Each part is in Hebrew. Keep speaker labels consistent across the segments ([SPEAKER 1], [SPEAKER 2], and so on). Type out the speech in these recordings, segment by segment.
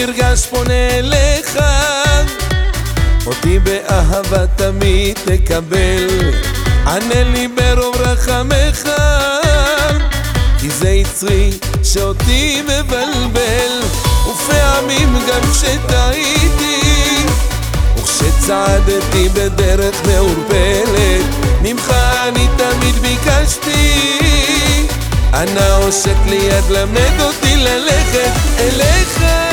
[SPEAKER 1] נרגש פונה אליך. אותי באהבה תמיד תקבל. ענה לי ברוב רחמך. כי זה יצרי שאותי מבלבל. ופעמים גם כשטעיתי וכשצעדתי בדרך מעורפלת ממך אני תמיד ביקשתי. אנא הושט לי יד למד אותי ללכת אליך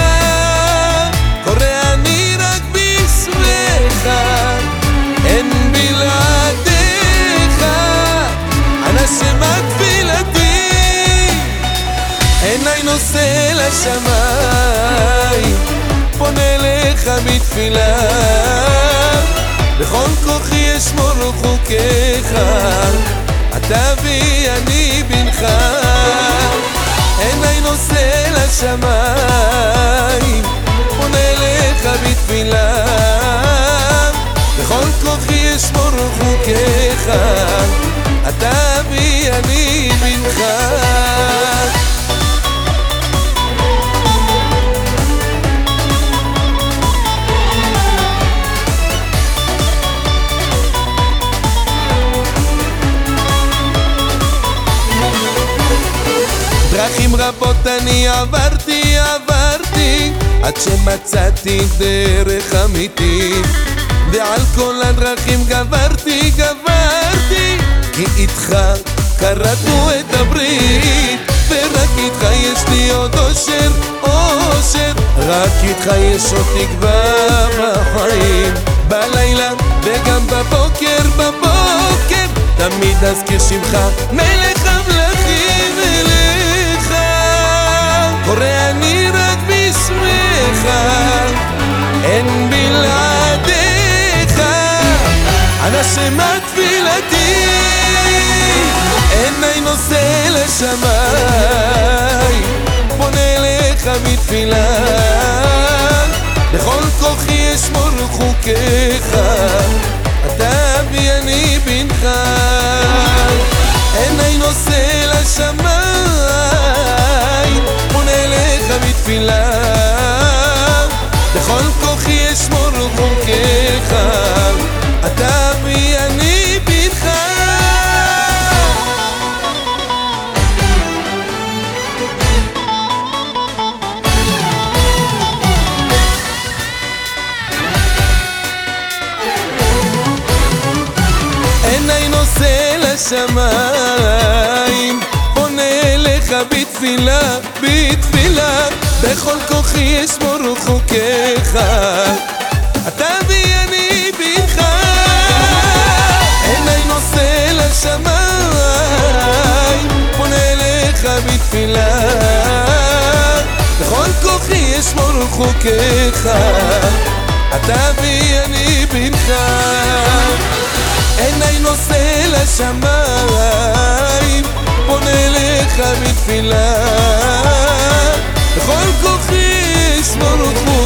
[SPEAKER 1] נושא לשמיים פונה אליך בתפילה בכל כוחי אשמור חוקיך אתה בי אני בנך. עיניי נושא לשמיים פונה אליך בתפילה. בכל כוחי אשמור חוקיך אתה בי אני בנך דרכים רבות אני עברתי, עברתי עד שמצאתי דרך אמיתית. ועל כל הדרכים גברתי, גברתי כי איתך כרתנו את הברית. ורק איתך יש לי עוד אושר, אושר. רק איתך יש עוד תקווה בחיים. בלילה וגם בבוקר, בבוקר. תמיד אזכיר שמך מלך המלכים קורא אני רק בשמך אין בלעדיך. אנא שמע תפילתי עיניי נושא לשמיים פונה אליך בתפילה בכל כוחי אשמור חוקיך אתה בי אני בנך. עיניי נושא לשמיים נושא לשמיים פונה אליך בתפילה, בתפילה. בכל כוחי אשמור חוקיך אתה אני בנך עיניי נושא לשמיים. פונה אליך בתפילה. בכל כוחי אשמור חוקיך אתה אני בנך עיניי נושא לשמיים פונה אליך בתפילה בכל כוחי אשמור אתה